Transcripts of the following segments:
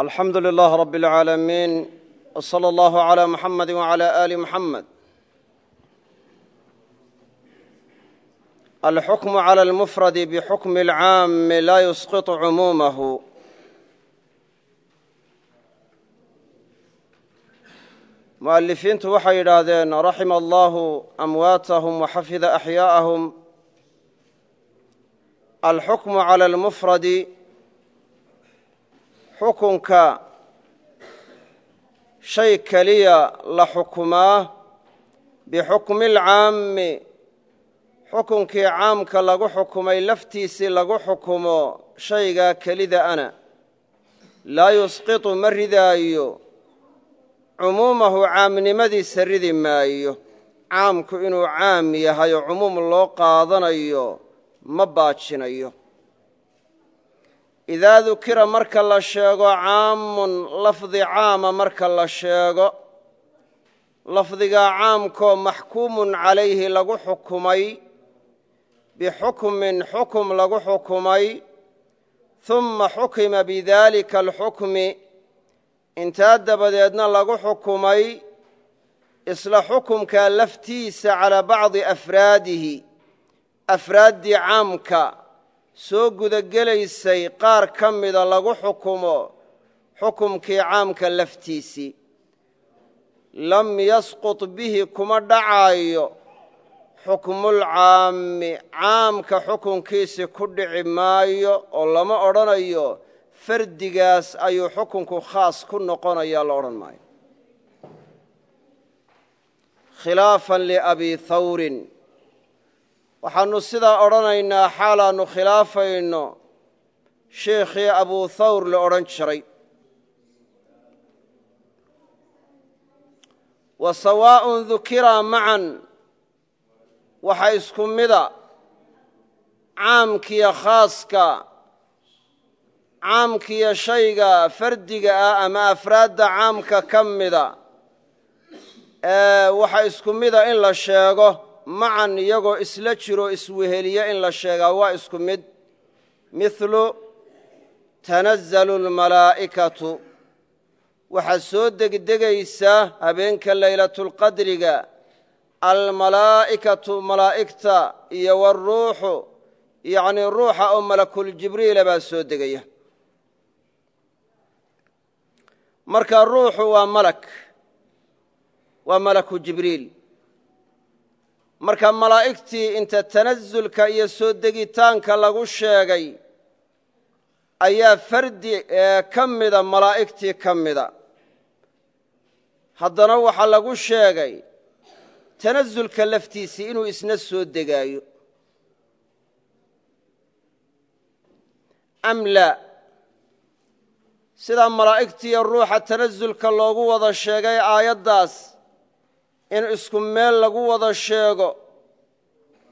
alxamdu lilah rab اlcaalamiin wslى اllah عlى muxamadi wعlى ali muxamed alxukmu clى اlmufradi bxukmi اlcaami laa yusqiط cumuumahu mu'alifiintu waxay yidhaahdeen raxima allahu amwaatahum waxafida axyaa'ahum alxukmu clى اlmufradi xukunka shay keliya la xukumaa bixukmi alcaammi xukunkii caamka lagu xukumay laftiisii lagu xukumo shaygaa kelida ana. Laa yusqitu ma ridaayo cumuumahu caamnimadiisa ridi maayo. Caamku inuu caam yahay cumuum loo qaadanayo ma baajinayo idaa dukira marka la sheego caamun lafdi caama marka la sheego lafdigaa caamkoo maxkuumun calayhi lagu xukumay bixukmin xukum lagu xukumay humma xukima bidaalika alxukmi intaa dabadeedna lagu xukumay isla xukumkaa laftiisa calaa bacdi afraadihi afraaddii caamka soo gudagelaysay qaar ka mida lagu xukumo xukumkii caamka laftiisii lam yasqut bihi kuma dhacaayo. Xukmulcaammi caamka xukunkiisi ku dhici maayo oo lama odhanayo fardigaas ayuu xukunku khaas ku noqonayaa la odhan maayo. Khilaafan liabi hawrin waxaannu sidaa odhanaynaa xaalaannu khilaafayno sheikhii abuu thawr la odhan jiray. Wa sawaa'un dukiraa macan waxa isku mida caamkiyo khaaska caamkiyo shayga fardiga ah ama afraadda caamka ka mida waxa isku mida in la sheego macan iyagoo isla jiro isweheliya in la sheegaa waa isku mid. Mithlu tanazzalu almalaa'ikatu waxaa soo degdegaysa habeenka laylatulqadriga almalaa'ikatu malaa'igta iyo waruuxu yacnii ruuxa oo malakuljibriila baa soo degaya. Marka ruuxu waa malak waa malaku jibriil marka malaa'igtii inta tanasulka iyo soo degitaanka lagu sheegay ayaa fardi ka mida malaa'igtii ka mida. Haddana waxaa lagu sheegay tanasulka laftiisii inuu isna soo degaayo. Am laa sidaa malaa'igtiiyo ruuxa tanasulka loogu wada sheegay aayaddaas in isku meel lagu wada sheego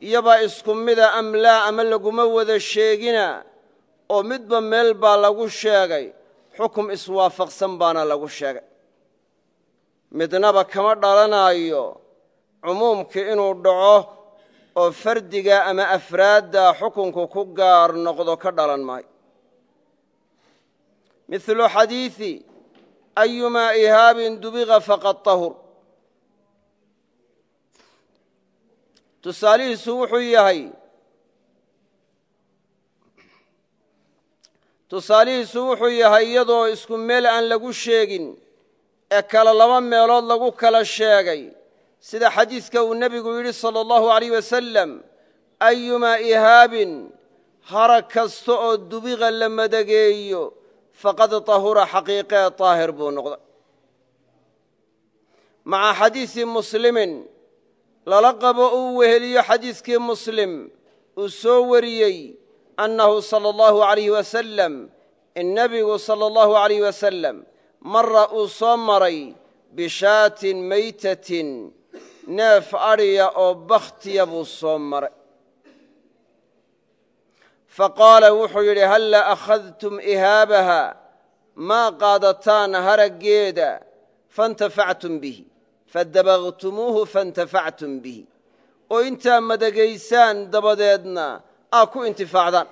iyobaa isku mida am laa ama laguma wada sheegina oo midba meel baa lagu sheegay xukum iswaafaqsan baana lagu sheegay. Midnaba kama dhalanaayo cumuumkii inuu dhaco oo fardiga ama afraadda xukunku ku gaar noqdo ka dhalan maayo. Mithlu xadiidi ayumaa ihaabin dubiqa faqad tahur tusaalihiisu wuxuu yahay tusaalihiisu wuxuu yahay iyadoo isku meel aan lagu sheegin ee kale laba meelood lagu kala sheegay sida xadiidka uu nebigu yidhi salى اllahu عaleyh wasalam ayumaa ihaabin harag kasta oo dubiqa la madageeyo faqad tahura xaqiiqee daahir buu noqday maca xadiisi muslimin lala qabo uu weheliyo xadiiskii muslim uu soo wariyey annahu sala allahu alayh wasalam in nebigu sala allahu alayh wasalam mara uu soo maray bishaatin maytatin neef adhiya oo bakhtiya buu soo maray. Faqaala wuxuu yidhi halla akhadtum ihaabaha? Maa qaadataan haraggeeda faintafactum bihi fadabagtumuuhu faintafactum bihi oo intaa madagaysaan dabadeedna aa ku intifaacdaan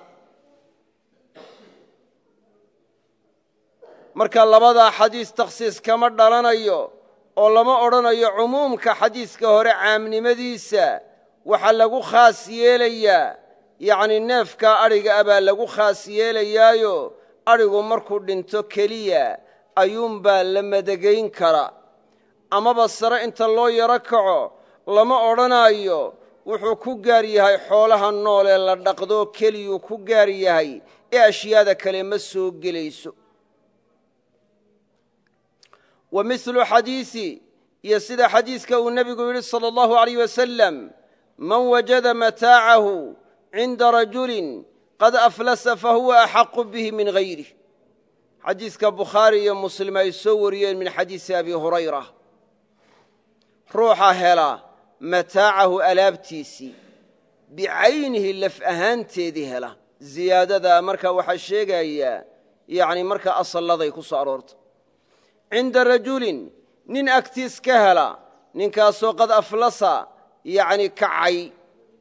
marka labadaa xadiis takhsiis kama dhalanayo oo lama odhanayo cumuumka xadiiska hore caamnimadiisa waxaa lagu khaas yeelayaa yacni neefkaa adhiga ah baa lagu khaas yeelayaayo adhigu markuu dhinto keliya ayuunbaa la madageyn kara amaba sare inta loo yaro kaco lama odhanaayo wuxuu ku gaar yahay xoolaha noolee la dhaqdoo keliyuu ku gaar yahay ee ashyaada kale ma soo gelayso wa milu xadiisi iyo sida xadiiska uu nebigu yidhi salى اllahu عaleyh wasalam man wajada mataacahu cinda rajulin qad aflasa fahuwa axaqu bihi min hayrih xadiiska bukhaari iyo muslim ay soo wariyeen min xadiisi abi hurayra ruuxa hela mataacahu alaabtiisii bicaynihi laf ahaanteedii hela. Ziyaadadaa markaa waxaa sheegayaa yani markaa asalladay ku soo aroorta cinda rajulin nin agtiis ka hela ninkaasoo qad aflasa yacni kacay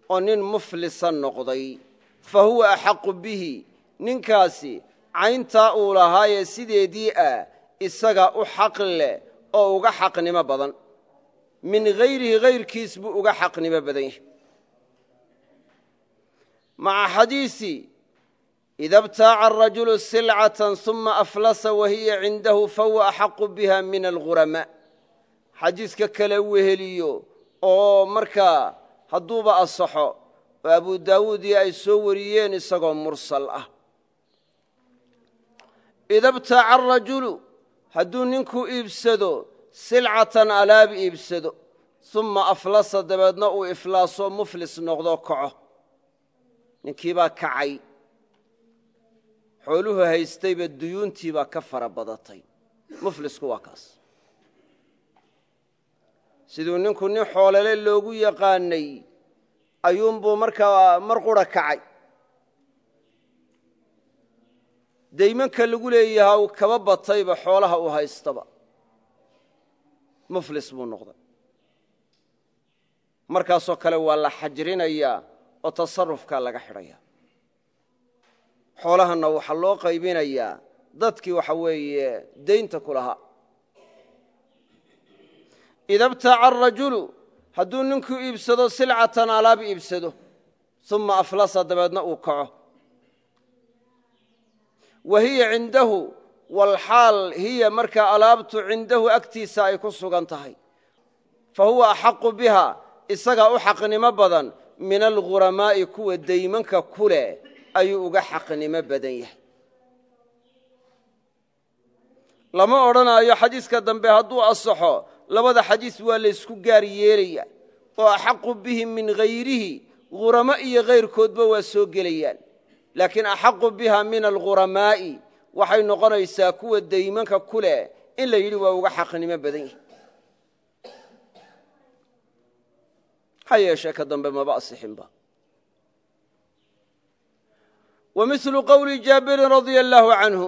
oo nin muflisa noqday. Fa huwa axaqu bihi ninkaasi cayntaa uu lahaayee sideedii ah isaga u xaq leh oo uga xaqnimo badan min hayrihi hayrkiis buu uga xaqnimo badan yahay. Maca xadiisi ida btaaca arajulu silcatan uma aflasa wahiya cindahu fahuwa axaqu biha min alguramaa xadiiska kale weheliyo oo markaa hadduuba asaxo oo abu daawuud iyo ay soo wariyeen isagoo mursal ah. Ida btaaca arajulu hadduu ninku iibsado silcatan alaab iibsado uma aflasa dabeedna uu iflaasoo muflis noqdo kaco. Ninkiibaa kacay. Xooluhu haystayba duyuuntiibaa ka fara badatay. Muflisku waa kaas. Siduu ninku nin xoolale loogu yaqaanay ayuunbuu markaa mar qura kacay. Daymanka lagu leeyahaa uu kaba batayba xoolaha uu haystaba muflis buu noqday. Markaasoo kale waa la xajrinayaa oo tasarufkaa laga xidhaya xoolahanna waxaa loo qaybinayaa dadkii waxa weeye daynta ku lahaa. Ida btaaca arajulu hadduu ninku iibsado silcatan alaab iibsado uma aflasa dabeedna uu kaco. Wa hiya cindahu walxaal hiya markaa alaabtu cindahu agtiisa ay ku sugan tahay. Fa huwa axaqu biha isagaa u xaqnimo badan min alguramaa'i kuwa daymanka ku leh ayuu uga xaqnimo badan yahay. Lama odhanaayo xadiiska dambe hadduu asaxo labada xadiis waa laysku gaar yeelaya. Oo axaqu bihi min hayrihi ghuramo iyo hayrkoodba waa soo gelayaan. Laakiin axaqu biha min alguramaa'i waxay noqonaysaa kuwa daymanka ku leh in la yidhi waa uga xaqnimo badan yihi ha yeeshee ka dambe maba asixinba. Wa milu qowli jaabirin radia allaahu canhu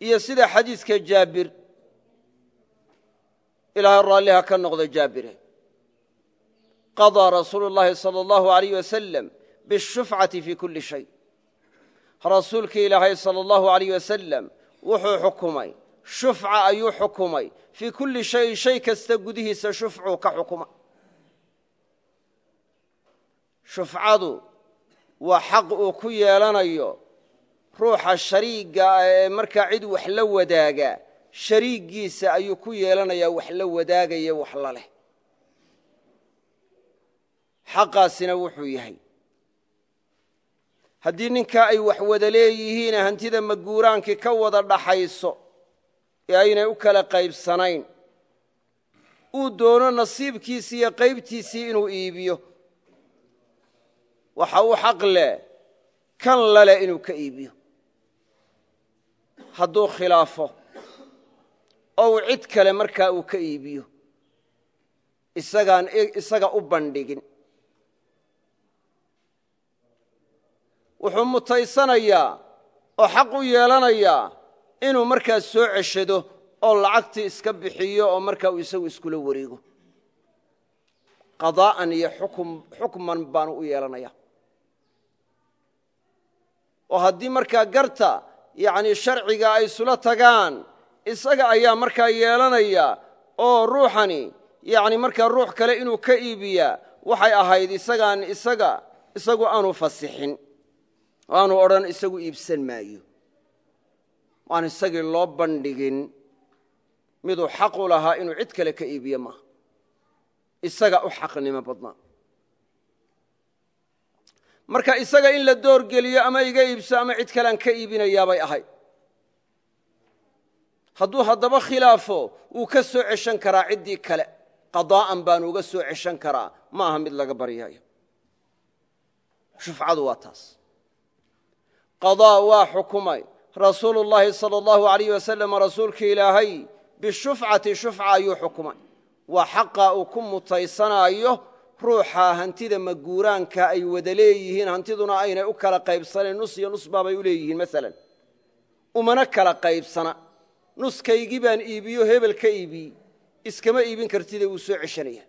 iyo sida xadiiska jaabir ilaahay raalliha ka noqda jaabire qadaa rasuulu llaahi salى اllahu alayh waslm bishufcati fii kuli shay rasuulkii ilaahay sala allahu alayh wasalam wuxuu xukumay shufca ayuu xukumay fii kulli shayin shay kasta gudihiisa shufcuu ka xukuma shufcadu waa xaq uu ku yeelanayo ruuxa shariiga ee markaa cid wax la wadaagaa shariiggiisa ayuu ku yeelanayaa wax la wadaagaya wax la leh xaqaasina wuxuu yahay haddii ninkaa ay wax wada leeyihiine hantida maguuraankii ka wada dhaxayso ee aynay u kala qaybsanayn uu doono nasiibkiisii iyo qaybtiisii inuu iibiyo. Waxa uu xaq leh kan laleh inuu ka iibiyo. Hadduu khilaafo oo uu cid kale markaa uu ka iibiyo isagaan isaga u bandhigin wuxuu mutaysanayaa oo xaq u yeelanayaa inuu markaa soo ceshado oo lacagtii iska bixiyo oo markaa uu isagu iskula wareego. Qadaa'an iyo xukman baanu u yeelanaya oo haddii markaa garta yacni sharciga ay isula tagaan isaga ayaa markaa yeelanaya oo ruuxani yacni markaa ruux kale inuu ka iibiyaa waxay ahayd isagaan isaga isagu aanu fasixin aanu odhan isagu iibsan maayo. Waan isagii loo bandhigin. Miduu xaqu lahaa inuu cid kale ka iibiye maaha isaga u xaqnimo badnaa. Marka isaga in la doorgeliyo ama iga iibso ama cid kalean ka iibinayaabay ahayd hadduu haddaba khilaafo wuu ka soo ceshan karaa ciddii kale qadaa'an baanu uga soo ceshan karaa ma aha mid laga baryayo. Shufcadu waa taas qadaa waa xukumay. Rasuulu llaahi sala allahu alayh wasalam rasuulka ilaahay bishufcati shufca ayuu xukumay. Waa xaqa uu ku mutaysanaayo ruuxa hantida maguuraanka ay wada leeyihiin hantiduna aynay u kala qaybsanayn nus iyo nus baabay u leeyihiin maalan umana kala qaybsana. Nuskaygii baan iibiyo hebel ka iibiyey iskama iibin kartide wuu soo ceshanaya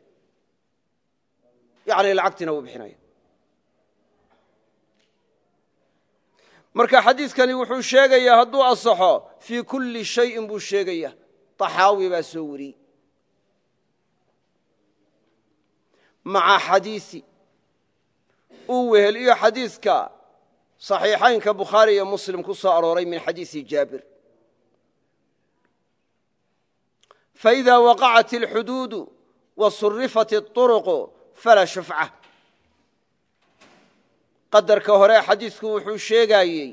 marka xadiidkani wuxuu sheegayaa hadduu asaxo fii kulli shayin buu sheegaya. Taxaawi baa soo wariyey maca xadiisi. Uu wehel iyo xadiiska saxiixaynka bukhaari iyo muslim ku soo arooray min xadiisi jaabir. Faidaa waqacat alxuduudu wa surifat اطuruqu falaa shufca qadarka hore xadiisku wuxuu sheegayey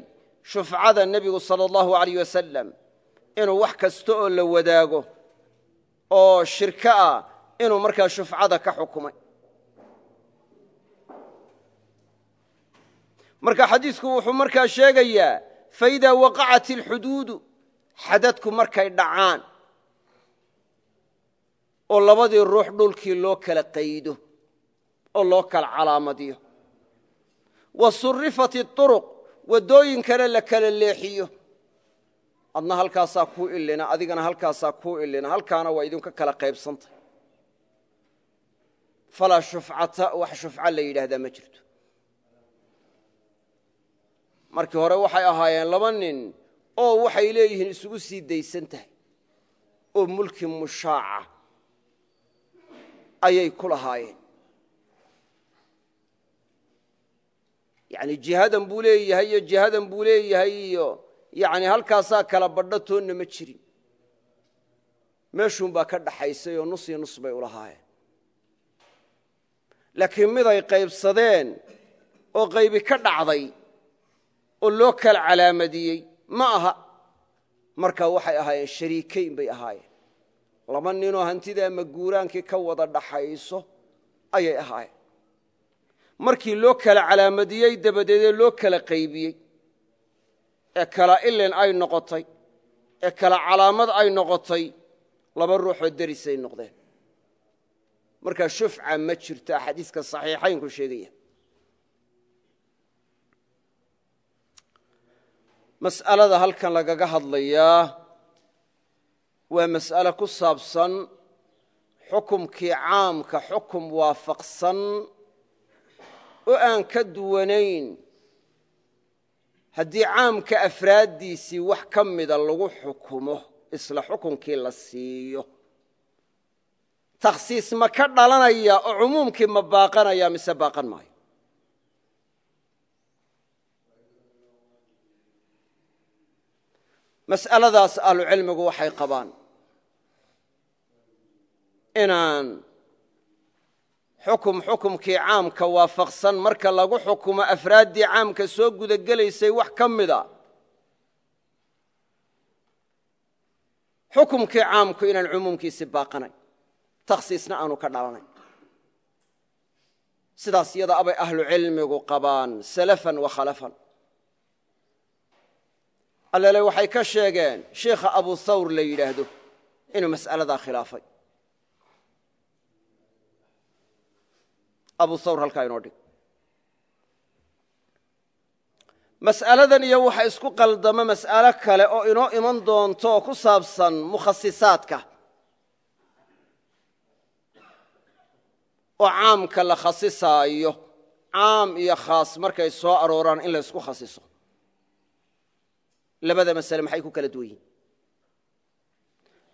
shufcada nebigu sala allahu alayh wasalam inuu wax kasta oo la wadaago oo shirko ah inuu markaa shufcada ka xukumay. Marka xadiisku wuxuu markaa sheegayaa faidaa waqacat alxuduudu xadadku markay dhacaan oo labadii ruux dhulkii loo kala qaydo oo loo kala calaamadiyo wa surifat اطuruq waddooyinkana la kala leexiyo. Adna halkaasaa kuu ilina adigana halkaasaa kuu ilina halkaana waa idinka kala qaybsantay. Falaa shufcata wax shufca la yidhaahdaa ma jirto. Markii hore waxay ahaayeen laba nin oo waxay leeyihiin isugu sii daysan tahay oo mulki mushaaca ayay ku lahaayeen yani jihadan buu leeyahay iyo jihadan buu leeyahay iyo yani halkaasaa kala badho toonna ma jirin. Meeshuunbaa ka dhaxaysay oo nus iyo nus bay ulahaayeen laakiin miday qaybsadeen oo qaybi ka dhacday oo loo kala calaamadiyey ma aha. Markaa waxay ahaayeen shariikayn bay ahaayeen. Laba ninoo hantidaa maguuraankii ka wada dhaxayso ayay ahaayeen markii loo kala calaamadiyey dabadeedee loo kala qaybiyey ee kala ilin ay noqotay ee kala calaamad ay noqotay laba ruuxoo derisay noqdeen. Markaa shufca ma jirto xadiiska saxiixaynku sheegaya. Mas'alada halkan lagaga hadlayaa waa mas'ale ku saabsan xukumkii caamka xukum waafaqsan oo aan ka duwanayn haddii caamka afraaddiisii wax ka mida lagu xukumo isla xukunkii la siiyo. Takhsiis ma ka dhalanaya oo cumuumkii ma baaqanaya mise baaqan maayo? Mas'aladaas ahlucilmigu waxay qabaan inaan xukum xukumkii caamka waafaqsan marka lagu xukumo afraaddii caamka soo gudagelaysay wax ka mida. Xukumkii caamku inaan cumuumkiisi baaqanayn takhsiisna aanu ka dhalanayn sidaas yada abay ahlucilmigu qabaan salafan wa khalafan. Allele waxay ka sheegeen sheikha abu thawr la yidhaahdo inuu mas'aladaa khilaafay abu thawr halkaa inoo dhig. Mas'aladan iyo waxa isku qaldama mas'alo kale oo inoo iman doonto oo ku saabsan mukhasisaadka oo caamka la khasisaayo caam iyo khaas markay soo arooraan in la ysku khasiso labada masale maxay ku kala duwan yihiin?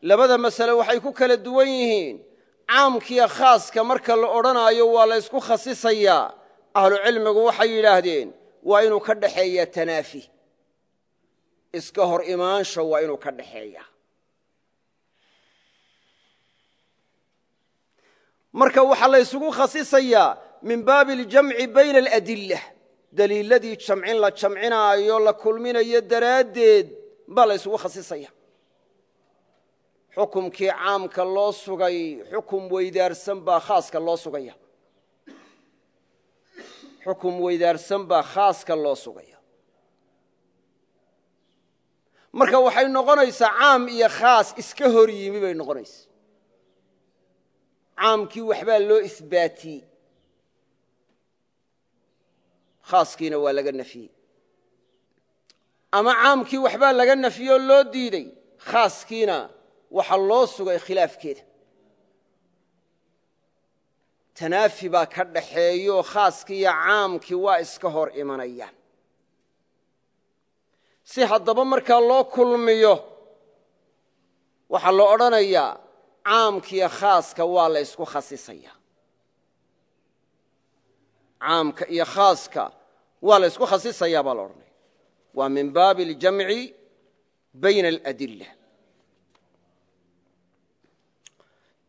Labada masale waxay ku kala duwan yihiin caamkiiyo khaaska marka la odhanaayo waa la ysku khasisayaa. Ahlucilmigu waxay yidhaahdeen waa inuu ka dhaxeeya tanaafi. Iska hor imaansha waa inuu ka dhaxeeya marka waxaa la ysugu khasisayaa min baabi aljamci bayna aladilla daliiladii jamcin la jamcinaayo la kulminayo daraaddeed baa la ysugu khasisaya xukumkii caamka loo sugay xukum weydaarsan baa khaaska loo sugaya. Xukum weydaarsan baa khaaska loo sugaya. Marka waxay noqonaysaa caam iyo khaas iska hor yimi bay noqonaysa caamkii waxbaa loo isbaatiyey khaaskiina waa laga nafiyey. Ama caamkii waxbaa laga nafiyoo loo diidey khaaskiina waxaa loo sugay khilaafkeeda. Tanaafi baa ka dhaxeeyo khaaskii iyo caamkii waa iska hor imanayaan. Si haddaba markaa loo kulmiyo waxaa la odhanayaa caamkiiyo khaaska waa la ysku khasisaya caamka iyo khaaska waa la ysku khasisayaa baa la odhanaya. Waa min baabi aljamci bayna aladilla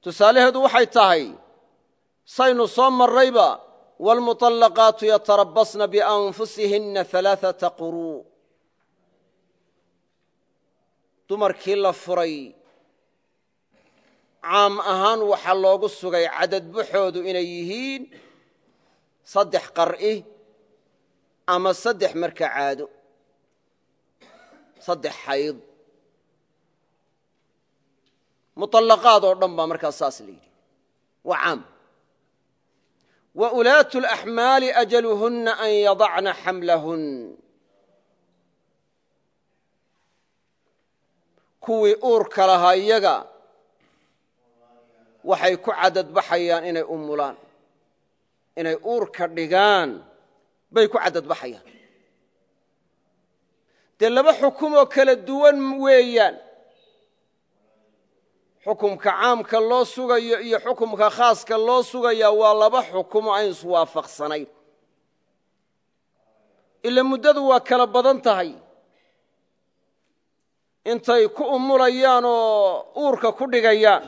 tusaalaheedu waxay tahay saynu soo marrayba wاlmuطalaqaatu yatarabasna bianfusihinna alaaثaةa quruu dumarkii la furay caam ahaan waxaa loogu sugay cadad buxoodu inay yihiin saddex qar'i ama saddex marka caado saddex xayd muطalaqaad oo dhan baa markaa saas la yidhi. Waa caam. Wa ulaatu اlaxmaali ajaluhunna an yadacna xamlahun. Kuwii uurka lahaa iyaga waxay ku cadadbaxayaan inay umulaan inay uurka dhigaan bay ku cadadbaxayaan. Dee laba xukumoo kala duwan weeyaan xukumka caamka loo sugayo iyo xukumka khaaska loo sugaya waa laba xukumo ayn iswaafaqsanayn ila muddadu waa kala badan tahay. Intay ku umulayaan oo uurka ku dhigayaan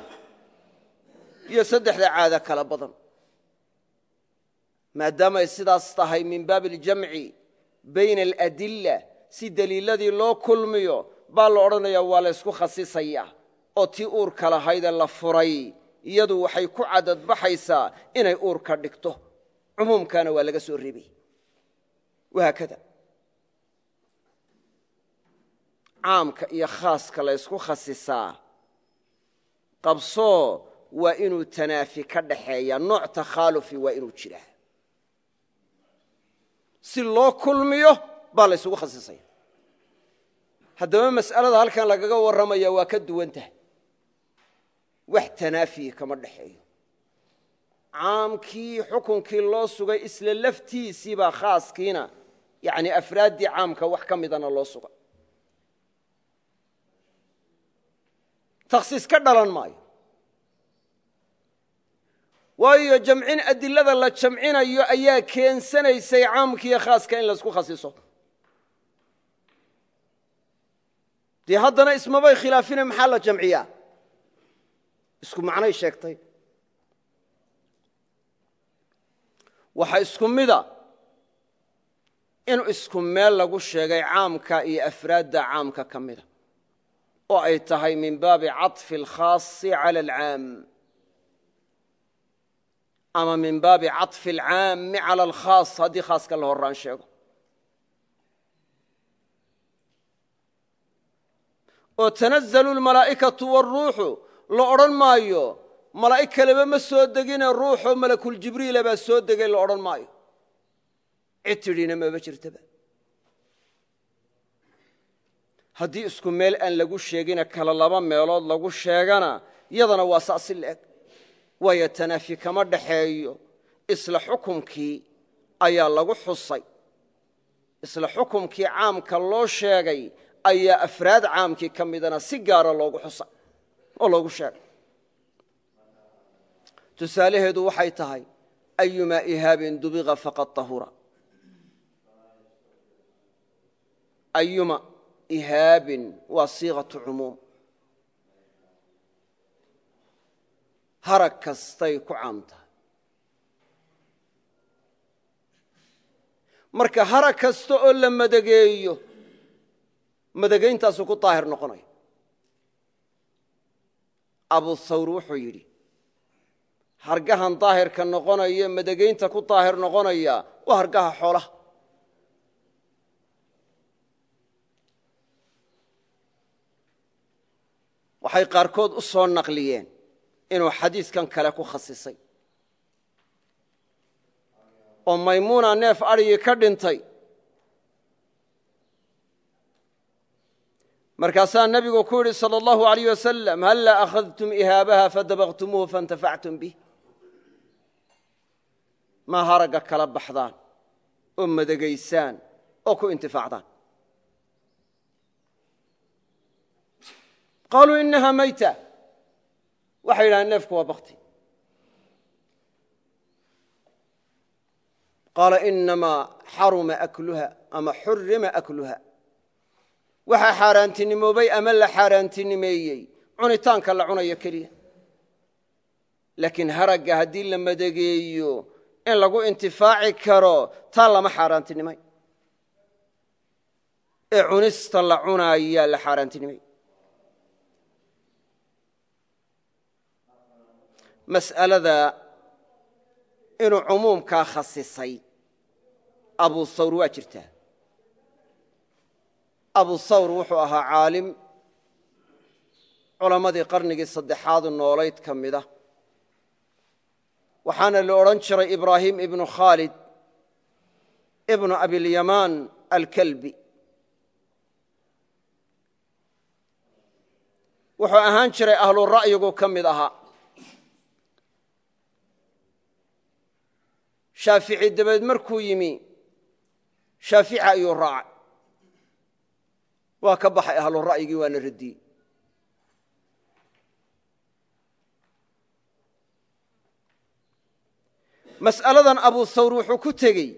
iyo saddexda caada kala badan. Maadaamay sidaas tahay min baabi aljamci bayna aladilla si deliiladii loo kulmiyo baa la odhanayaa waa la ysku khasisaya oo tii uurka lahaydee la furay. Iyadu waxay ku cadadbaxaysaa inay uurka dhigto. Cumuumkaana waa laga soo rebay wahaakada caamka iyo khaaska la ysku khasisaa. Qabsoo waa inuu tanaafi ka dhaxeeya. Nooc takhaalufi waa inuu jiraa. Si loo kulmiyo baa la ysugu khasisaya. Haddaba mas'alada halkan lagaga warramaya waa ka duwan tahay wax tanaafiyi kama dhaxeeyo caamkii xukunkii loo sugay isla laftiisiibaa khaaskiina yani afraaddii caamka wax ka midana loo sugay takhsiis ka dhalan maayo. Waayo jamcin adilada la jamcinayo ayaa keensanaysay caamkiiyo khaaska in laysku khasiso dee haddana ismabay khilaafine maxaa la jamciyaa isku macnay sheegtay waxaa isku mida in isku meel lagu sheegay caamka iyo afraadda caamka ka mida oo ay tahay min baabi caطfi اlkhaasi calى اlcaam ama min baabi caطfi اlcaami calى اlkhaas haddii khaaska la horaan sheego oo tanazalu اlmalaa'ikatu wاlruuxu la odhan maayo malaa'ig kaleba ma soo degine ruuxoo malakuljibriila baa soo degay la odhan maayo. Cid tidhina maba jirtaba. Haddii isku meel aan lagu sheegina kala laba meelood lagu sheegana yadana waa saasi leeg. Waayo tanaafi kama dhaxeeyo. Isla xukumkii ayaa lagu xusay. Isla xukumkii caamka loo sheegay ayaa afraad caamkii ka midana si gaara loogu xusa oo loogu sheegay. Tusaalaheedu waxay tahay ayumaa ihaabin dubiqa faqad tahura. Ayuma ihaabin waa siiqatu cumuum. Harag kastay ku caam tahay. Marka harag kasta oo la madageeyo madagayntaasuu ku daahir noqonaya abu thawr wuxuu yidhi hargahan daahirka noqonaya madagaynta ku daahir noqonaya waa hargaha xoolaha. Waxay qaarkood u soo naqliyeen inuu xadiiskan kale ku khasisay. Oo maymuuna neef adhigii ka dhintay markaasaa nebigu ku yidhi salى اllahu عalيyh wasalam halla akhadtum ihaabaha fadabaqtumuuhu faاntafactum bih ma haragga kala baxdaan oo madagaysaan oo ku intifaacdaan qaaluu inaha mayta waxay yidhahdeen neefku waa bakti qaala inamaa xaruma akluha ama xurima akluha waxaa xaaraantinimoobay ama la xaaraantinimeeyey? Cunitaanka la cunayo keliya. Laakiin haragga haddii la madageeyo in lagu intifaaci karo taa lama xaaraantinimay. Ee cunista la cunaaya la xaaraantinimay. Mas'alada inuu cumuumkaa khasisay abu thawr waa jirtaa abu thawr wuxuu ahaa caalim. Culammadii qarnigii saddexaadu noolayd ka mida waxaana la odhan jiray ibraahim ibnu khaalid ibnu abilyamaan alkalbi. Wuxuu ahaan jiray ahlu ra'yigu ka mid ahaa shaafici dabeed markuu yimi shaafici ayuu raacay waa ka baxay ahlu ra'yigii waana radiyey mas'aladan abu thawr wuxuu ku tegey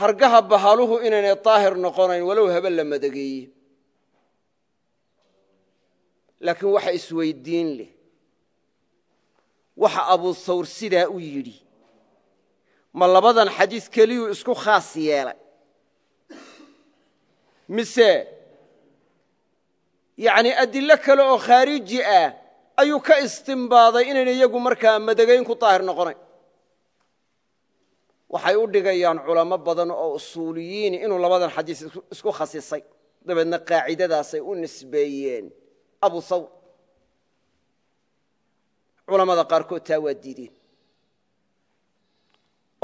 hargaha bahaluhu inaynay daahir noqonayn walow habe la madageeye laakiin waxa isweydiin leh waxa abu thawr sidaa u yidhi ma labadan xadiis keliyuu isku khaas yeelay mise yacnii adillo kale oo khaariji ah ayuu ka istimbaaday inayna iyagu markaa madagayn ku daahir noqonayn waxay u dhigayaan culamo badan oo usuuliyiin inuu labadan xadiis isku khasisay. Dabeedna qaacidadaasay u nisbeeyeen. Abu thawr culamada qaarkood taa waa diideen.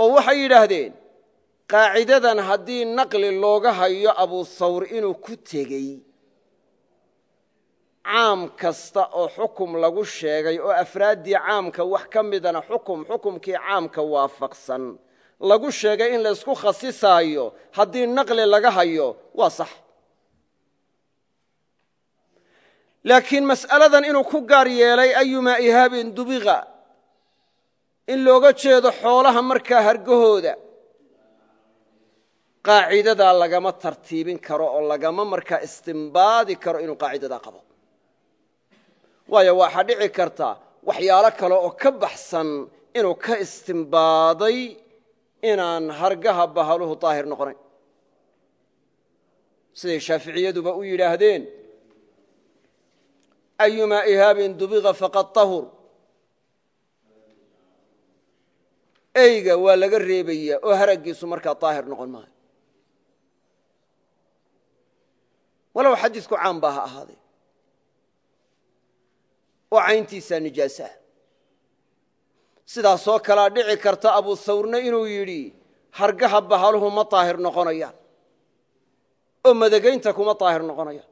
Oo waxay yidhaahdeen qaacidadan haddii naqli looga hayo abu thawr inuu ku tegey caam kasta oo xukum lagu sheegay oo afraaddii caamka wax ka midana xukum xukumkii caamka waafaqsan lagu sheegay in laysku khasisaayo haddii naqli laga hayo waa sax. Laakiin mas'aladan inuu ku gaar yeelay ayumaa ihaabin dubiqa in looga jeedo xoolaha markaa hargahooda qaacidadaa lagama tartiibin karo oo lagama markaa istimbaadi karo inuu qaacidadaa qabo. Waayo waxaa dhici karta waxyaalo kale oo ka baxsan inuu ka istimbaaday inaan hargaha bahaluhu daahir noqonayn. Siday shaaficiyaduba u yidhaahdeen ayumaa ihaabin dubiqa faqad tahur? Eyga waa laga reebaya oo haraggiisu markaa daahir noqon maayo walow xadiisku caan baa ha ahaadee. Oo cayntiisaa nijaasaah sidaasoo kalea dhici karta abu thawrna inuu yidhi hargaha bahaluhu ma daahir noqonayaan. Oo madagaynta kuma daahir noqonayaan.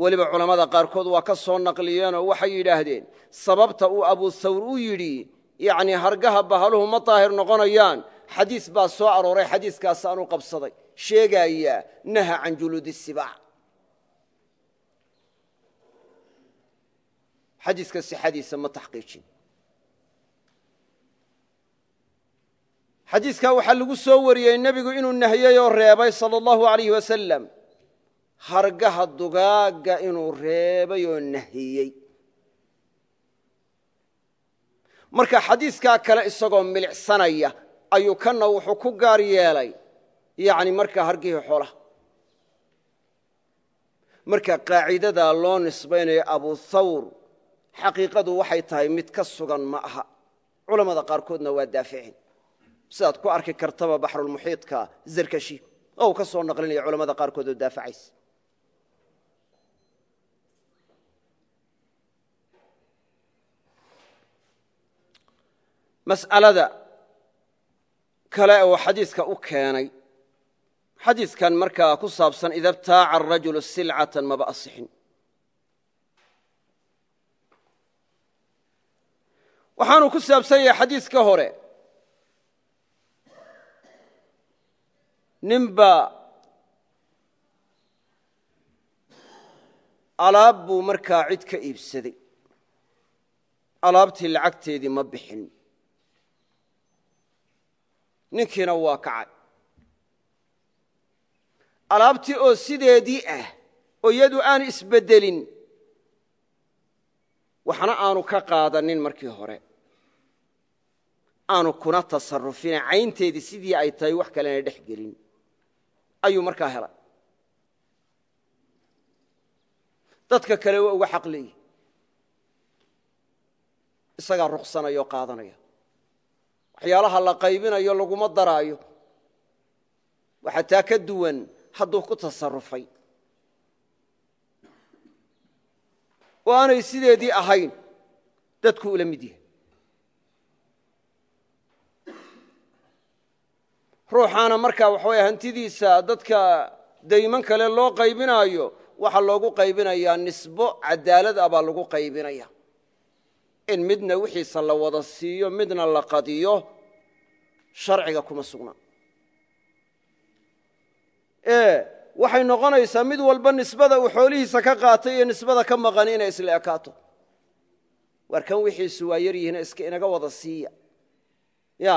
Weliba culammada qaarkood waa ka soo naqliyeenoo waxay yidhaahdeen sababta uu abu thawr u yidhi yacnii hargaha bahaluhu ma daahir noqonayaan xadiis baa soo arooray xadiiskaasaan u qabsaday. Sheegayaa naha can juluudi sibaac xadiiska sixadiisa ma taxqiijin. Xadiiskaa waxaa lagu soo wariyey nebigu inuu nahiyey oo reebay sala allahu alayh wasalam hargaha dugaagga inuu reebay oo nahiyey. Marka xadiiskaa kale isagoo milicsanaya ayuu kanna wuxuu ku gaar yeelay. Yani markaa hargihii xoolaha. Marka qaacidadaa loo nisbaynayo abu thawr xaqiiqadu waxay tahay mid ka sugan ma aha. Culammada qaarkoodna waa daaficin. Sidaad ku arki kartaba baxrulmuxiidka zarkashi oo uu ka soo naqlinaya culamada qaarkood oo daafacaysa mas'alada kale uu xadiiska u keenay. Xadiiskan markaa ku saabsan ida btaaca arajulu silcatan maba asixin waxaanuu ku saabsan yahay xadiiska hore. Ninbaa alaab buu markaa cid ka iibsaday. Alaabtii lacagteedii ma bixin ninkiina waa kacay. Alaabtii oo sideedii ah oo iyadu aan isbeddelin waxna aanu ka qaadanin markii hore. Aanu kuna tasarufine caynteedii sidii ay tahay wax kalena dhex gelin. Ayuu markaa helay. Dadka kale waa uga xaq leeyihi isagaa ruqsanaya oo qaadanaya waxyaalaha la qaybinayo laguma daraayo. Waxaa taa ka duwan hadduu ku tasarufay oo aanay sideedii ahayn dadku ula mid yahay. Ruuxaana markaa waxa hantidiisa dadka dayman kale loo qaybinaayo waxaa loogu qaybinayaa nisbo cadaalad ah baa lagu qaybinaya in midna wixiisa la wada siiyo midna la qadiyo sharciga kuma sugna. Waxay noqonaysaa mid walba nisbada uu xoolihiisa ka qaatay iyo nisbada ka maqani inay isla ekaato. Waar kan wixiisu waa yar yihiin iska inaga wada siiya. Ya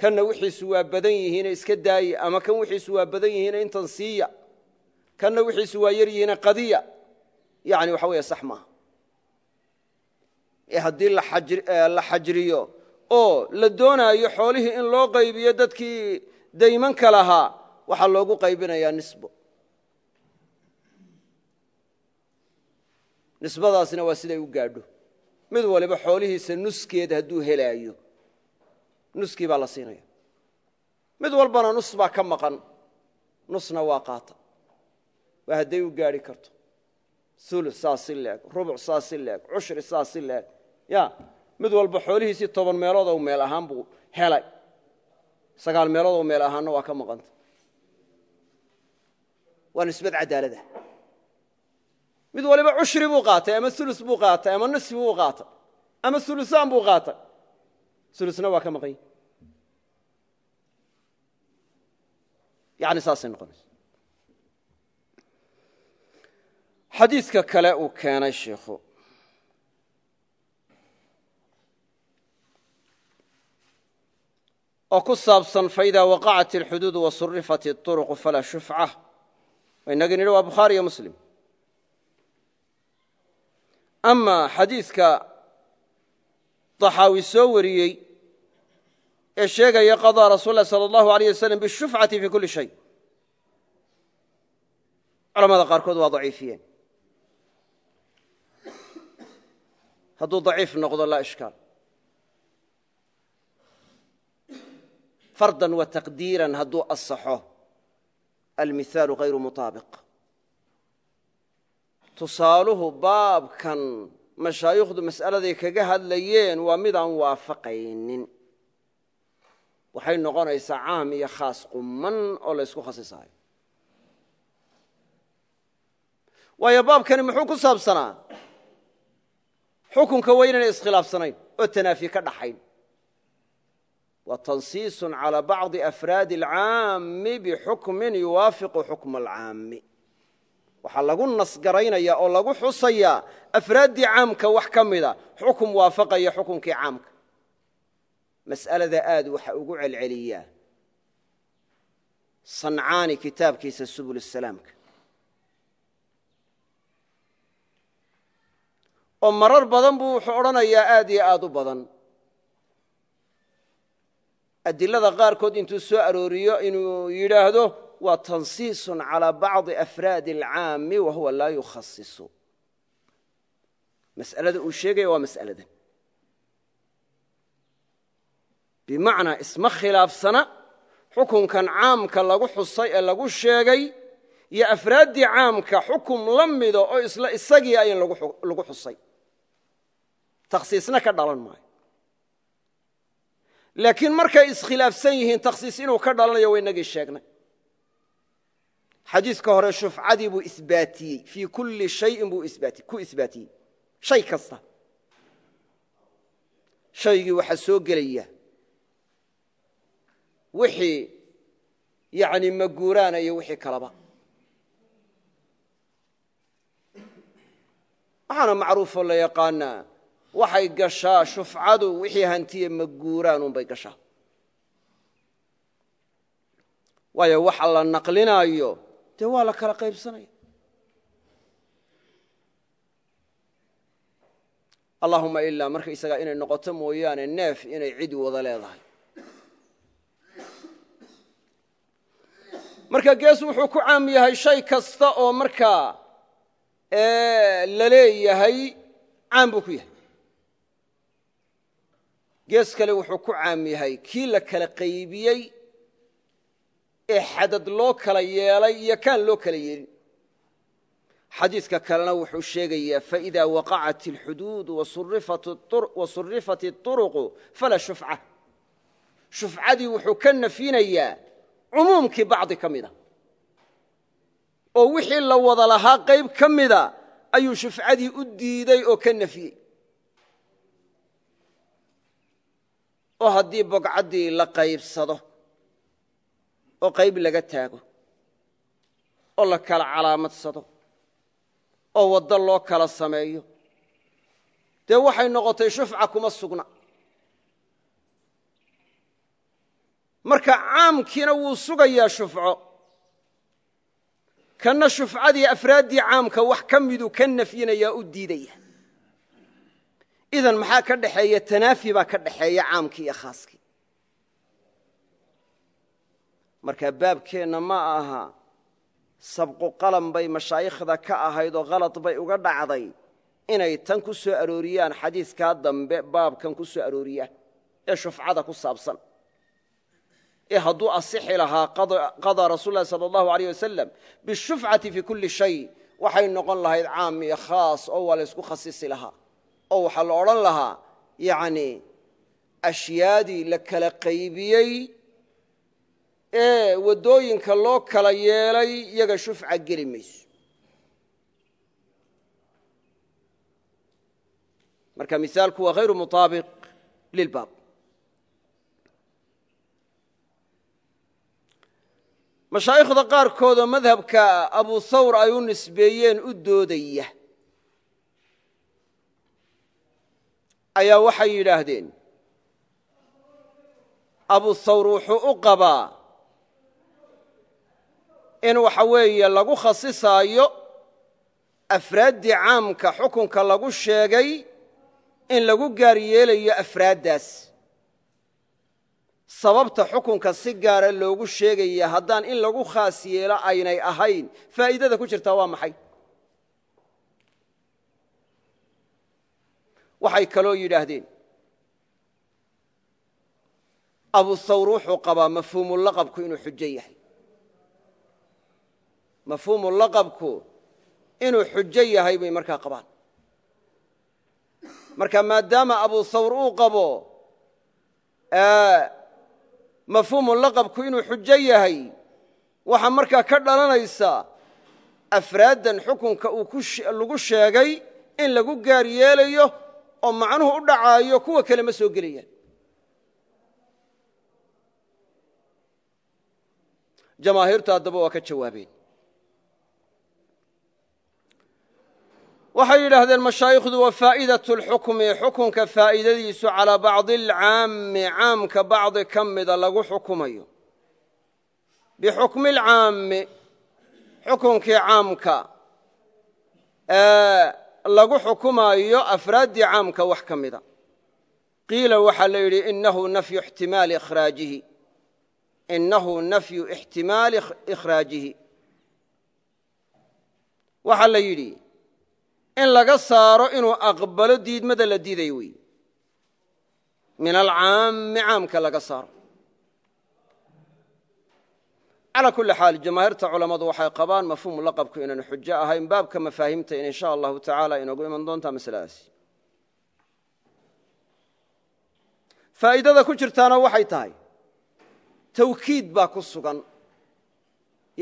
kanna wixiisu waa badan yihiine iska daaya ama kan wixiisu waa badan yihiine intan siiya. Kanna wixiisu waa yar yihiine qadiya. Yani waxa weeye sax maaha haddii la xajriyo oo la doonaayo xoolihii in loo qaybiyo dadkii daymanka lahaa waxaa loogu qaybinayaa nisbo. Nisbadaasna waa siday u gaadho. Mid waliba xoolihiisa nuskeed hadduu helaayo nuskii baa la siinaya. Mid walbana nus baa ka maqan nusna waa qaata. Waa hadday u gaadhi karto. Ulu saasi leeg rubuc saasi leeg cushri saasi leeg ya mid walba xoolihiisii toban meelood ou meel ahaan buu helay. Sagaal meelood oo meel ahaanna waa ka maqanta waa nisbad cadaalada mid waliba cushri buu qaatay ama ulu buu qaatay ama nisfi buu qaatay ama ulusaan buu qaatay. Ulusna waa ka maqan yani saasay noqonaysa. Xadiidka kale uu keenay shiikhu oo ku saabsan faإida waqacat اlxuduud wasurifat الطurq falaa shufca inagii nidhi waa bukhaari iyo muslim ama xadiidka طaxaawi soo wariyey ee sheegaya qaضىa rasuul اlah salى اllahu عalيه waslm bالshufcati fi kuli shay culamada qaarkood waa daciifiyeen hadduu daciif noqdo laa ishkaal Fardan wa taqdiiran hadduu asaxo almihaalu hayru mutaabiq. Tusaaluhu baabkan mashaayikhdu mas'aladay kaga hadlayeen waa midaan waafaqaynin. Waxay noqonaysaa caam iyo khaas quman oo la ysku khasisaayo waayo baabkani muxuu ku saabsanaa? Xukunka waa inaynay iskhilaafsanayn oo tanaafi ka dhaxayn wa على calaa bacdi afraadi alcaammi bixukmin yuwaafiqu xukma alcaammi waxaa lagu nasgaraynaya oo lagu xusayaa afraaddii caamka wax ka mida xukum waafaqaya xukunkii caamka. Mas'alada aad waxa ugu celceliyaa. Sancaani kitaabkiisa subul salaamka. Oo marar badan buu wuxuu odhanayaa aad iyo aad u badan adilada qaarkood intuu soo arooriyo inuu yidhaahdo waa tansiisun calaa bacdi afraadi alcaami wa laa yukhasisu masalada uu sheegaya waa masaladan bimacnaa isma khilaafsana xukunkan caamka lagu xusay ee lagu sheegay iyo afraaddii caamka xukum la mida oo isla isagii ayan lagu xusay. Takhsiisna ka dhalan maayo laakiin markay iskhilaafsan yihiin takhsiis inuu ka dhalanayo waynagii sheegnay. Xadiiska hore shufcadii buu isbaatiyey. Fii kulli shayin buu ku isbaatiyey. Shay kasta. Shaygii waxaa soo gelaya. Wixii yani maguuraana iyo wixii kalaba. Waxaana macruufoo la yaqaanaa waxay gashaa shufcadu wixii hantiye maguuraan unbay gashaa. Waayo waxa la naqlinaayo dee waa la kala qaybsanaya. Allahuma ilaa marka isagaa inay noqoto mooyaane neef inay cid wada leedahay. Marka gees wuxuu ku caam yahay shay kasta oo markaa la leeyahay caam buu ku yahay gees kale wuxuu ku caam yahay kii la kala qaybiyey ee xadad loo kala yeelay iyo kaan loo kala yeelin xadiidka kalena wuxuu sheegayaa faإida waqacat اlxuduud wasurifat الطuruqu falaa shufca shufcadii wuxuu ka nafinayaa cumuumkii bacdi ka mida oo wixii la wada lahaa qayb ka mida ayuu shufcadii u diiday oo ka nafiyey Oo haddii bogcaddii la qaybsado oo qayb laga taago oo la kala calaamadsado oo waddo loo kala sameeyo dee waxay noqotay shufca kuma sugna. Marka caamkiina wuu sugayaa shufco kanna shufcadii afraaddii caamka wax ka miduu ka nafyinayaa u diidaya idan maxaa ka dhexeeya tanaafi baa ka dhexeeya caamkii iyo khaaskii. Marka baabkeenna ma aha sabqu qalam bay mashaayikhda ka ahayd oo khalad bay uga dhacday inay tan ku soo arooriyaan xadiidkaa dambe baabkan ku soo arooriyaan ee shufcada ku saabsan. Ee hadduu asixi lahaa qadaa rasuul lahi sala allahu aleyh wasalam bishufcati fii kulli shay waxay noqon lahayd caam iyo khaas oo waa la ysku khasisi lahaa oo waxaa la odhan lahaa yani ashyaadii la kala qaybiyey ee waddooyinka loo kala yeelay iyaga shufca geli mayso. Marka misaalku waa hayru muطaabiq lilbaab mashaa'ikhda qaarkoodoo madhabka abu thawr ay u nisbeeyeen u doodaya ayaa waxay yidhaahdeen abu thawr wuxuu u qabaa in waxa weeye lagu khasisaayo afraaddii caamka xukunka lagu sheegay in lagu gaar yeelayo afraaddaas. Sababta xukunka si gaara loogu sheegaya haddaan in lagu khaas yeelo aynay ahayn faa'iidada ku jirtaa waa maxay waxay kaloo yidhaahdeen. Abu thawr wuxuu qabaa mafhuumulaqabku inuu xujo yahay. Mafhuumu laqabku inuu xujo yahay bay markaa qabaan. Marka maadaama abu thawr uu qabo mafhuumu laqabku inuu xujo yahay waxaa markaa ka dhalanaysa afraaddan xukunka lagu sheegay in lagu gaar yeelayo oo macnuhu u dhacaayo kuwa kale ma soo gelayaan. Jamaahiirtu haddaba waa ka jawaabeen. Waxay yidhaahdeen mashaayikhdu wa faa'idaة اlxukmi xukunka faa'iidadiisu calىa bacdi اlcaami caamka bacdi ka mida lagu xukumayo. Bixukmi اlcaami xukunkii caamka lagu xukumayo afraaddii caamka wax ka mida. Qiila waxaa la yidhi inahu nafyu ixtimaali ikhraajihi. Waxaa la yidhi in laga saaro inuu aqbalo diidmada la diiday wey min alcaami caamka laga saaro calaa kulli xaal jamaahiirta culammadu waxay qabaan mafhuumu laqabku inaanu xujo ahayn baabka mafaahimta in insha allahu tacaala inoogu iman doontaa masaladaasi faa'iidada ku jirtaana waxay tahay tawkiid baa ku sugan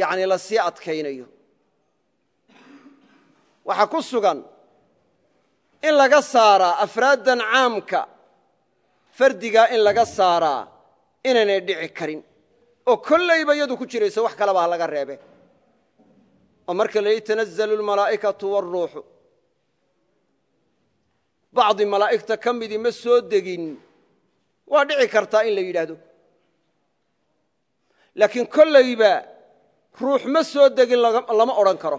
yacni la sii adkaynayo. Waxaa ku sugan in laga saaraa afraaddan caamka fardigaa in laga saaraa inaynay dhici karin oo kollayba yadu ku jirayso wax kaleba ha laga reebe oo marka la yidhi tanazlu almalaa'ikatu waaruuxu bacdi malaa'igta ka midii ma soo degin. Waa dhici kartaa in la yidhaahdo. Laakiin kollayba ruux ma soo degin lama odhan karo.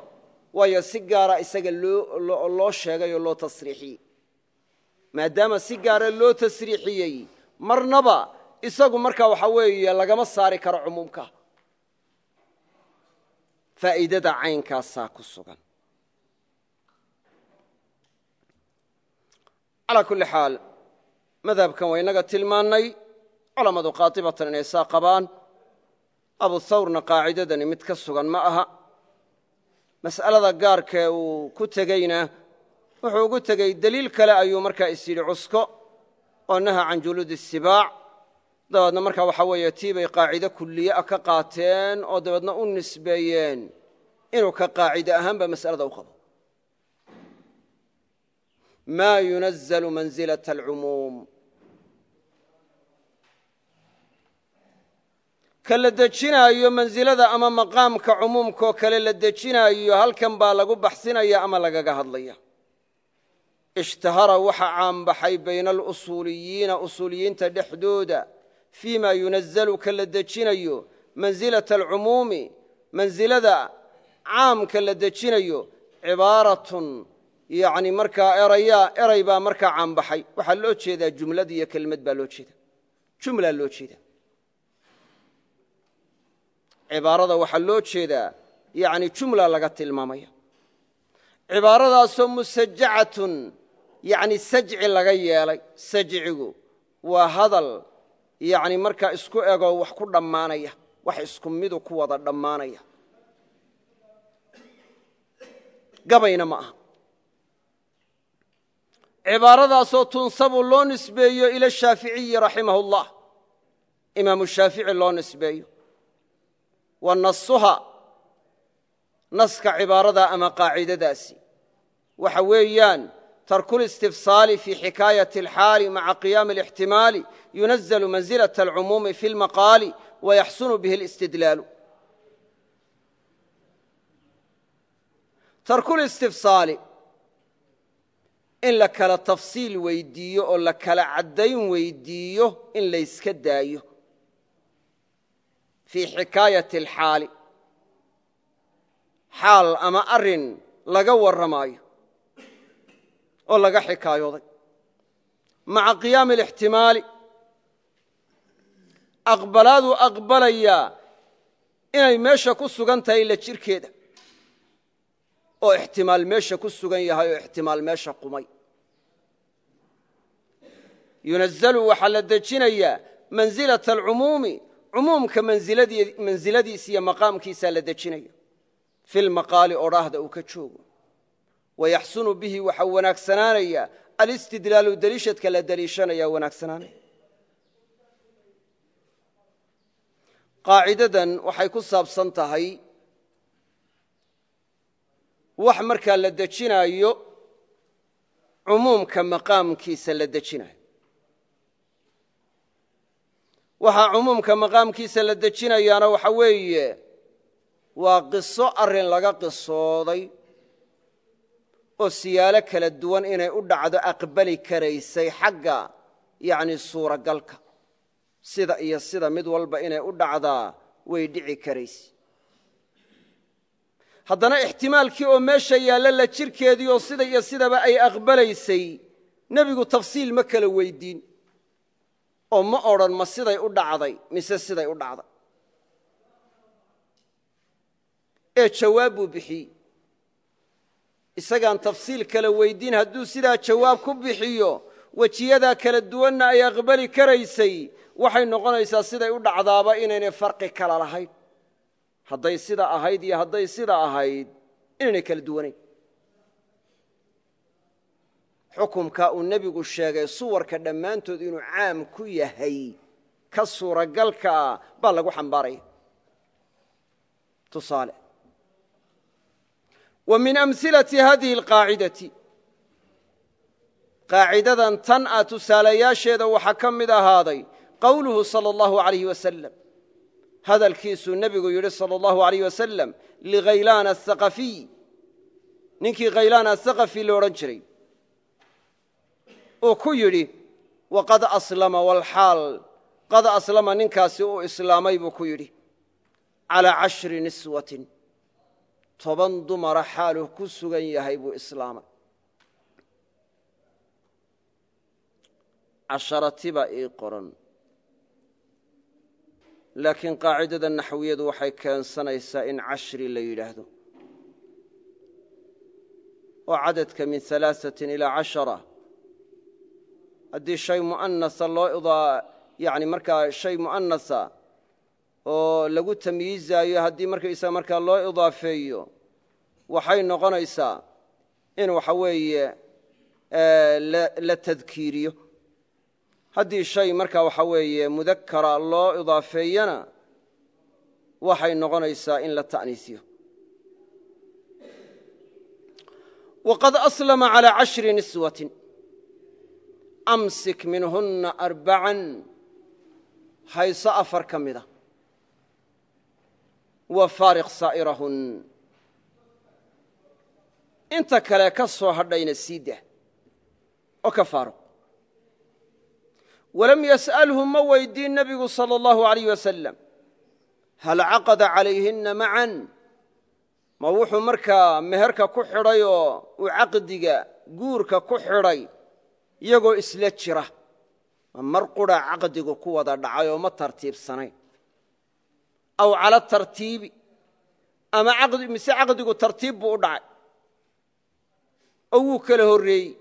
Waayo si gaara isaga loo sheegay oo loo tasriixiyey. Maadaama si gaara loo tasriixiyey marnaba isagu markaa waxaa weeye lagama saari karo cumuumka. Faa'iidada caynkaasaa ku sugan. Calaa kulli xaal madhabkan waa inaga tilmaannay culammadu qaatibatan inay saa qabaan. Abu thawrna qaacidadani mid ka sugan ma aha. Mas'alada gaarkee uu ku tegeyna wuxuu ugu tegey deliil kale ayuu markaa is yidhi cusko oo naha can juluudi sibaac dabeedna markaa waxaa weeye tii bay qaacido kulliye ah ka qaateen oo dabeedna u nisbeeyeen inuu ka qaacide ahaanba mas'alada u qabo. Maa yunazalu manzilaة alcumuum ka la dejinaayo mansilada ama maqaamka cumuumkaoo kale la dejinaayo halkan baa lagu baxsinaya ama lagaga hadlaya. Ishtahara waxa caanbaxay bayna alusuuliyiina usuuliyiinta dhexdooda fii ma yunazalu ka la dejinayo mansilata alcumuumi mansilada caamka la dejinayo cibaaratun yani markaa eraya eray baa markaa caanbaxay waxaa loo jeedaa jumlad iyo kelmad baa loo jeeda jumlaa loo jeeda cibaarada waxaa loo jeedaa yani jumla laga tilmaamaya cibaaradaasoo musajacatun yani sajci laga yeelay sajcigu waa hadal yani markaa isku egoo wax ku dhammaanaya wax isku midu ku wada dhammaanaya. Gabayna ma aha. Cibaaradaasoo tunsabu loo nisbeeyo ila shaaficiyi raximah اllah imaamu shaafici loo nisbeeyo. Wa nasuha naska cibaarada ama qaacidadaasi. Waxa weeyaan tarkulistifsaali fi xikaayati alxaali maca qiyaami alixtimaali yunazalu manzilaة alcumuumi fi lmaqaali wayaxsunu bihi اlistidlaalu tarkulistifsaali in la kala tafsiil weydiiyo oo la kala caddayn weydiiyo in layska daayo fii xikaayati alxaali xaal ama arrin laga warramaayo oo laga xikaayooday. Maca qiyaami alixtimaali aqbalaaduu aqbalayaa inay meesha ku sugan tahay la jirkeeda. Oo ixtimaal meesha ku sugan yahay oo ixtimaal meesha qumay. Yunazalu waxaa la dejinayaa mansilata alcumuumi cumuumka mansiladiisa iyo maqaamkiisaa la dejinaya fi lmaqaali odhaahda uu ka joogo wayaxsunu bihi waxaa wanaagsanaanaya alistidlaalu deliishadka la deliishanaya wanaagsanaanaya qaacidadan waxay ku saabsan tahay wax markaa la dejinaayo cumuumka maqaamkiisa la dejinayo waxaa cumuumka maqaamkiisa la dejinayaana waxa weeye waa qiso arrin laga oo siyaalo kala duwan inay u dhacdo aqbali karaysay xagga yacni suuragalka. Sida iyo sida mid walba inay u dhacdaa way dhici karayse haddana ixtimaalkii oo meesha yaalla la jirkeedii oo sida iyo sidaba ay aqbalaysay nebigu tafsiil ma kala weyddiin oo ma odhan ma siday u dhacday mise siday u dhacday? Ee jawaab bixiyey isagaan tafsiil kala weyddiin hadduu sidaa jawaab ku bixiyo wejiyadaa kala duwanna ay aqbali karaysay waxay noqonaysaa siday u dhacdaaba inaynay farqi kala lahayn. Hadday sida ahayd iyo hadday sida ahayd inaynay kala duwanayn. Xukumka uu nebigu sheegay suwarka dhammaantood inuu caam ku yahay ka suuragalka ah baa lagu xambaaraya. Tusaale wa min amhilati hadihi alqaacidati qaacidadan tan ah tusaalayaasheeda waxaa ka mid ahaaday qowluhu salى اllahu alayh wasalam hadalkiisuu nebigu yidhi salى اllahu alayh wasalam lighaylaana athaqafiy ninkii khaylaan athaqafi lo odhan jiray uu ku yidhi waqad aslama walxaal qad aslama ninkaasi uu islaamay buu ku yidhi calaa cashri niswatin toban dumara xaaluu ku sugan yahay buu islaamay. Casharatiba ii qoran. Laakiin qaacidada naxwiyadu waxay keensanaysaa in cashri la yidhaahdo. Oo cadadka min alaaثatin ilaa cashara. Haddii shay mu'anasa loo yani markaa shay mu'anasa oo lagu tamyiizaayo haddii markaysaa markaa loo idaafeeyo waxay noqonaysaa in waxa weeye la tadkiiriyo. Haddii shay markaa waxa weeye mudakara loo idaafeeyana waxay noqonaysaa in la ta'niisiyo. Waqad aslama calى cashri niswatin. Amsik minhunna arbacan hayso afar ka mida wa faariq saa'irahun. Inta kale ka soo hadhayna sii dah oo ka faaruq walam yas'alhu ma weydiin nebigu salى اllahu alayh wasalam hal caqada calayhinna macan ma wuxuu markaa meherka ku xidhay oo uu caqdiga guurka ku xidhay iyagoo isla jira. Ma mar qura caqdigu ku wada dhacay oo ma tartiibsanayn aw cala tartiibi ama mise caqdigu tartiib buu u dhacay. Oo wuu kala horreeyey.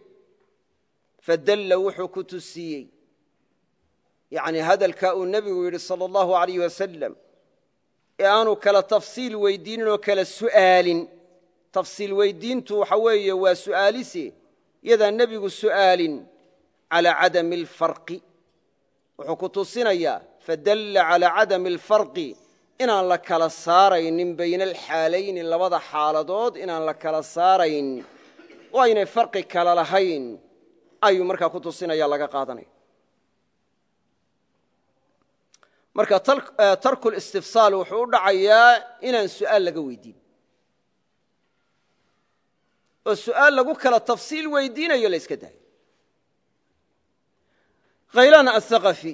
Fadalla wuxuu ku tusiiyey yacni hadalkaa uu nebigu yidhi sala allahu alayh wasalam ee aanu kala tafsiil weydiinin oo kala su'aalin. Tafsiil weydiintu waxa weeye waa su'aalise yadaa nebigu su'aalin calaa cadami alfarqi. Wuxuu inaan la kala saaraynin bayna alxaalayni labada xaaladood inaan la kala saarayn oo aynay farqi kala lahayn ayuu markaa ku tusinaya laga qaadanaya marka tarku listifsaal wuxuu u dhacayaa inaan su'aal laga weydiin. Oo su'aal lagu kala tafsiil weydiinayo la yska daayo. Khaylaan athaqafi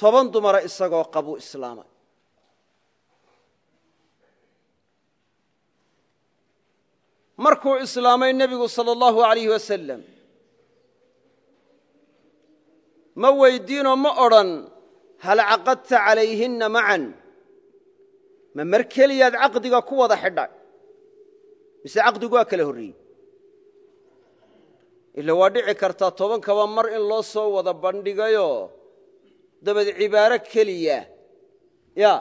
toban dumara isagoo qabuu islaamay markuu islaamay nebigu salى اllahu alayh wasalam ma weydiinoo ma odhan hal caqadta calayhinna macan ma mar keliyaad caqdiga ku wada xidhay? Mise caqdigu waa kala horreeyey ila waa dhici kartaa tobankaba mar in loo soo wada bandhigayo. Dabad cibaaro keliya. Ya.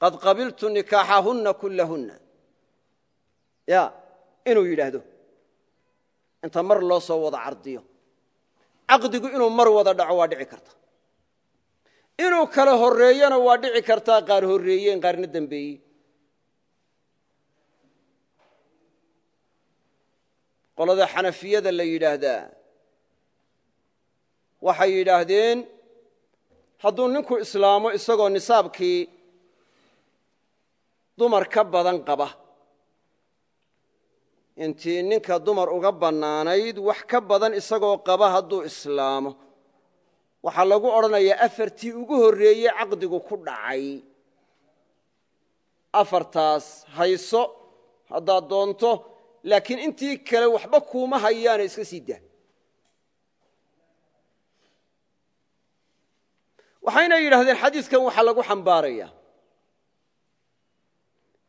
Qad qabiltu nikaaxahunna kullahunna ya inuu yidhaahdo. Inta mar loo soo wada cardiyo. Caqdigu inuu mar wada dhaco waa dhici karta. Inuu kala horreeyona waa dhici kartaa qaar horreeyeen qaarna dembeeyey qolada xanafiyada la yidhaahdaa. Waxay yidhaahdeen hadduu ninku islaamo isagoo nisaabkii dumar ka badan qaba intii ninka dumar uga bannaanayd wax ka badan isagoo qaba hadduu islaamo. Waxaa lagu odhanayaa afartii ugu horreeyey caqdigu ku dhacay. Afartaas hayso haddaad doonto laakiin intii kale waxba kuuma hayaana iska sii daa. Waxayna yidhahdeen xadiidkan waxaa lagu xambaaraya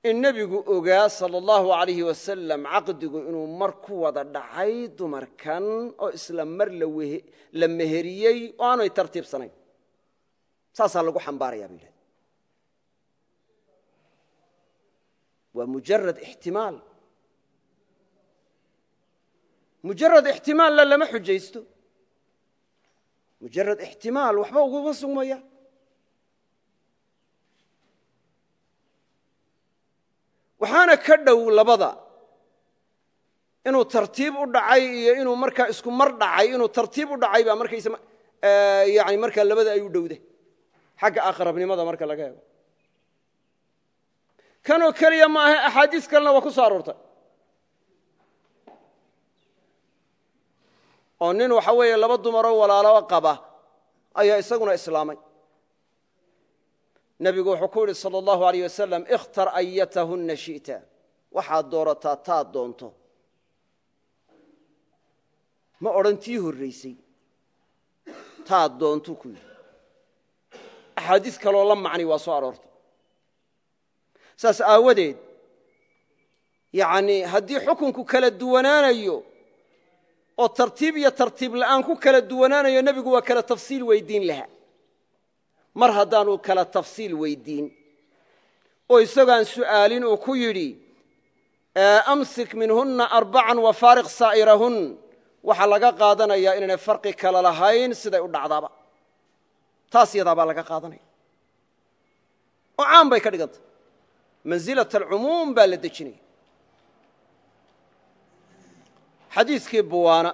in nebigu ogaa sala allahu alayhi wasalam caqdigu inuu mar ku wada dhacay dumarkan oo isla mar la meheriyey oo aanay tartiibsanayn. Saasaa lagu xambaaraya bay yidhahdeen waa mujarad ixtimaal. Mujarad ixtimaalla lama xujaysto. Mujarad ixtimaal waxba uguma sugmaya waxaana ka dhow labada. Inuu tartiib u dhacay iyo inuu markaa isku mar dhacay inuu tartiib u dhacay baa markaysa yani markaa labada ay u dhowda xagga aqrabnimada marka laga eego kanoo keliya ma ahe axaadiis kalena waa ku soo aroortay. Oo nin waxa weeye laba dumaroo walaalo qaba ayaa isaguna islaamay nebigu wuxuu ku yidhi salى اllahu aleyh wasalam ikhtar ayatahunna shi'ta. Waxaad doorataa taad doonto. Ma odhan tii horraysay taad doontuu ku yidhi. Axaadiis kaloo la macni waa soo aroortay. Saas aawadeed yani haddii xukunku kala duwanaanayo oo tartiib iyo tartiib la'aan ku kala duwanaanayo nebigu waa kala tafsiil weydiin lahaa mar haddaanu kala tafsiil weydiin oo isagoaan su'aalin uu ku yidhi amsik minhunna arbacan wafaariq saa'irahun. Waxaa laga qaadanayaa inaynay farqi kala lahayn siday u dhacdaaba. Taas yadaabaa laga qaadanaya. Oo caan bay ka dhigantay manzilat alcumuum baa la dejinaya. Xadiiskii buwaana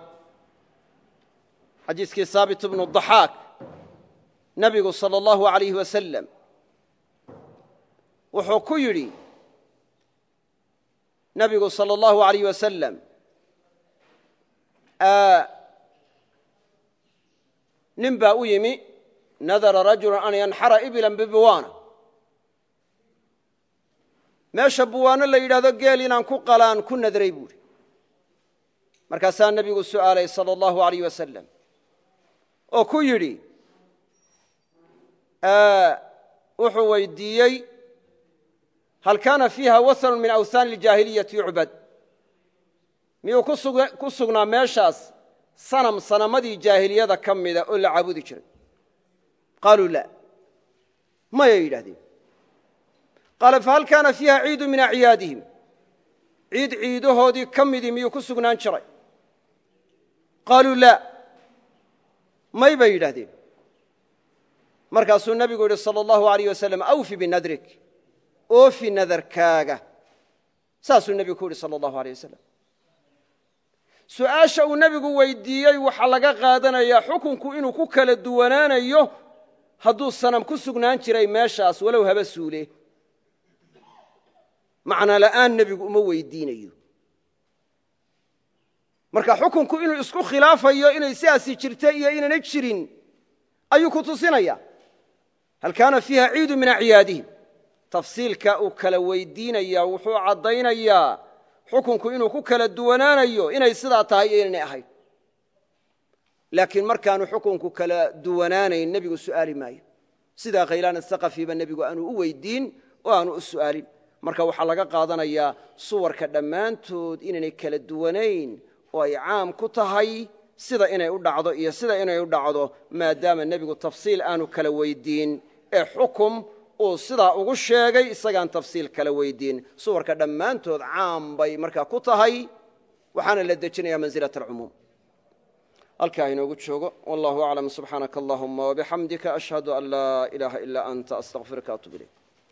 xadiiskii saabit bnu daxaak nabigu salى اllahu alayh wasalam wuxuu ku yidhi nabigu salى اllahu alayh wasalam nin baa u yimi nadara rajulu an yanxara ibila bibuwaana meesha buwaano la yidhahdo geel inaan ku qalaan ku nadray buuhi markaasaa nebigu su'aalay salى اllahu alayh wasalam oo ku yidhi wuxuu weydiiyey hal kaana fiiha waثn min awhaani اljaahiliyati yucbad? Miyuu ku sugnaa meeshaas sanam sanamadii jaahiliyada ka mida oo la caabudi jiray? Qaaluu la mayay yidhahdeen qaala fahal kaana fiiha ciidu min acyaadihim? Ciid ciidahoodii ka midii miyuu ku sugnaan jiray? Qaaluu la may bay yidhahdeen markaasuu nebigu yidhi sal allahu alayh wasalam awfi binadrik oofi nadarkaaga. Saasuu nebigu ku yidhi sal allahu aleyh wasalam su'aasha uu nebigu weydiiyey waxaa laga qaadanayaa xukunku inuu ku kala duwanaanayo hadduu sanam ku sugnaan jiray meeshaas walow haba suule. Macna la'aan nebigu uma weydiinayo. Marka xukunku inuu isku khilaafayo inay sidaasi jirta iyo inaanay jirin ayuu ku tusinaya hal kaana fiiha ciidu min acyaadihim? Tafsiilka uu kala weydiinaya wuxuu caddaynayaa xukunku inuu ku kala duwanaanayo inay sidaa tahay iyo inaynay ahayn laakiin markaanu xukunku kala duwanaanayn nebigu su'aali maayo. Sidaa khaylaan asaqafiba nebigu aanu u weydiin oo aanu u su'aalin. Marka waxaa laga qaadanayaa suwarka dhammaantood inaynay kala duwanayn oo ay caam ku tahay sida inay u dhacdo iyo sida inay u dhacdo maadaama nebigu tafsiil aanu kala weydiin ee xukum uu sidaa ugu sheegay isagaan tafsiil kala weydiin. Suwarka dhammaantood caam bay markaa ku tahay waxaana la dejinaya manzilat alcumuum halkaa inoogu joogo. Wallahu aclam. Subxaanaka allahuma wabixamdika ashhadu an laa ilaaha ilaa anta. Astaqfiruka atub ilayk